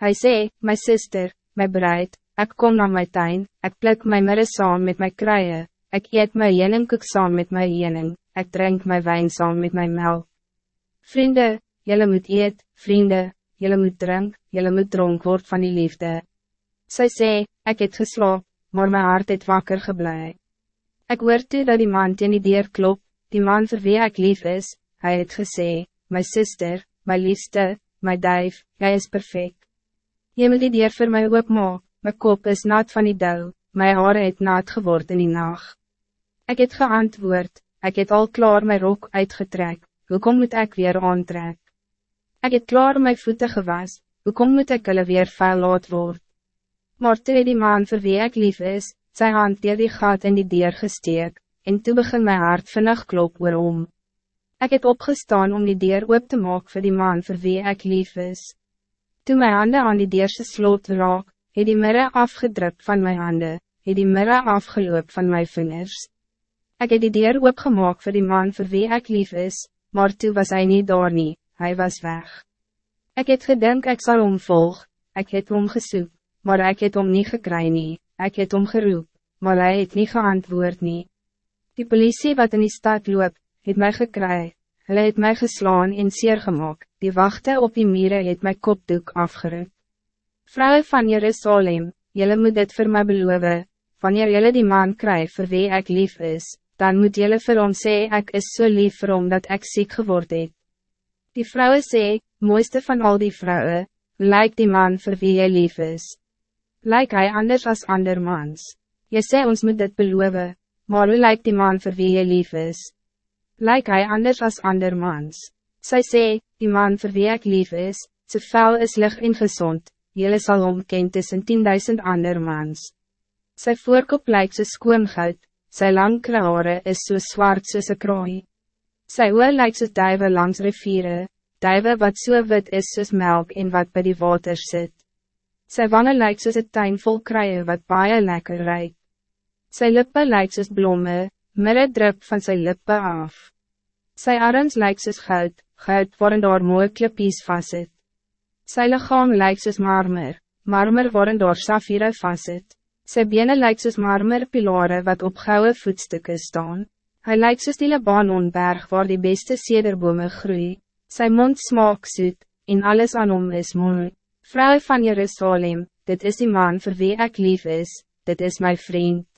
Hij zei, mijn zuster, mijn bruid, ik kom naar mijn tuin, ik pluk mijn mirre saam met mijn kruien, ik eet mijn jeningkoek saam met mijn jening, ik drink mijn wijn saam met mijn melk. Vrienden, jullie moet eet, vrienden, jullie moet drink, jullie moet dronk word van die liefde. Zij zei, ik het geslaap, maar mijn hart het wakker geblei. Ik toe dat die man teen die deur klop, die man voor wie ik lief is, hij het gesê, mijn zuster, mijn liefste, mijn duif, jij is perfect. Je moet die deur voor mij oopmaak, mijn kop is nat van die dou, mijn haar het nat geword in die nacht. Ik het geantwoord, ik het al klaar mijn rok uitgetrek, hoekom moet ik weer aantrek? Ik het klaar mijn voeten gewas, hoekom moet ik hulle weer vuil laat word? Maar toe die man voor wie ik lief is, sy hand dier die gat in die deur gesteek, en toe begin my hart vinnig klop oorom. Ik heb opgestaan om die deur oop te maak voor die man voor wie ik lief is. Toen mijn handen aan die deurse sloot raak, het die mirre afgedrukt van mijn handen, het die mirre afgeloop van mijn vingers. Ik heb die deur oopgemaak voor die man voor wie ik lief is, maar toen was hij niet daar nie, hij was weg. Ik het gedink ik zal omvolg, ik het omgesoek, maar ik het om niet gekry nie, ik het omgeroep, maar hij het niet geantwoord nie. Die politie wat in die stad loop, het mij gekry, hulle het mij geslaan en seer gemaakt, die wachten op die mieren het my kopdoek afgeruk. Vrouwen van Jerusalem, jullie moet dit voor mij beloven, wanneer jullie die man kry vir wie ik lief is, dan moet jullie vir hom sê ek is so lief vir hom dat ik ziek geworden het. Die vrouwen sê, mooiste van al die vrouwen, lijkt die man vir wie jy lief is. Lijkt hij anders als ander mans. Je sê ons moet dit beloven, maar hoe lijkt die man vir wie jy lief is? Lijkt hij anders als ander mans. Zij sê, die man vir wie ek lief is, sy vel is lig en gezond, jylle sal omken tussen 10.000 ander mans. Sy voorkop lijkt so skoon goud, sy lang krare is so zwart soos een kraai. Sy oor lijkt so duive langs riviere, duive wat so wit is soos melk en wat bij die water zit. Sy wangen lijkt soos een tuin vol kruie wat baie lekker ruik. Sy lippe lijkt soos blomme, mirre drup van sy lippe af. Sy arms lijkt soos goud, goud waarin daar mooi klippies vastzit. Sy lichaam lijkt soos marmer, marmer waarin daar safire vastzit. Sy bene lijkt soos marmer pilare wat op gouden voetstukken staan. Hij lijkt soos die Libanonberg waar die beste cederbome groei. Sy mond smaak soet, en alles aan hom is mooi. Vrouw van Jerusalem, dit is die man voor wie ik lief is, dit is mijn vriend.